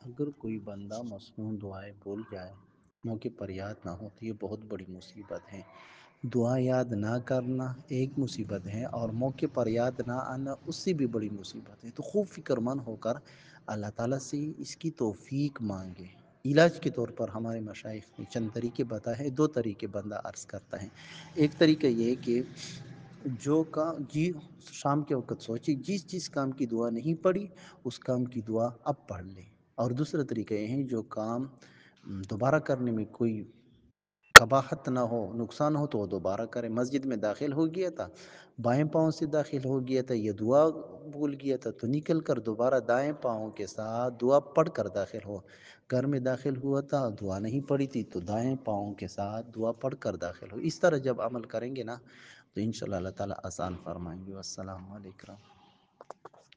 اگر کوئی بندہ مصنون دعائیں بھول جائے، موقع پر یاد نہ ہو، تو یہ بہت بڑی مصیبت ہے۔ دعا یاد نہ کرنا ایک مصیبت ہے اور موقع پر یاد نہ آنا اس سے بھی بڑی مصیبت ہے۔ تو خوب فکر مند ہو کر اللہ تعالیٰ سے اس کی توفیق مانگے۔ علاج کے طور پر ہمارے مشائق نے چند طریقے بتائے ہیں، دو طریقے بندہ عرض کرتا ہے۔ ایک طریقہ یہ کہ جو کا جی شام کے وقت سوچی جس جس کام کی دعا نہیں پڑی اس کام کی دعا اب پڑھ لے۔ اور دوسرا طریقہ یہ ہے جو کام دوبارہ کرنے میں کوئی قباحت نہ ہو، نقصان ہو تو وہ دوبارہ کرے۔ مسجد میں داخل ہو گیا تھا، بائیں پاؤں سے داخل ہو گیا تھا، یہ دعا بھول گیا تھا، تو نکل کر دوبارہ دائیں پاؤں کے ساتھ دعا پڑھ کر داخل ہو۔ گھر میں داخل ہوا تھا، دعا نہیں پڑی تھی، تو دائیں پاؤں کے ساتھ دعا پڑھ کر داخل ہو۔ اس طرح جب عمل کریں گے نا، تو ان شاء اللہ اللہ تعالیٰ آسان فرمائیں گے۔ السلام علیکم۔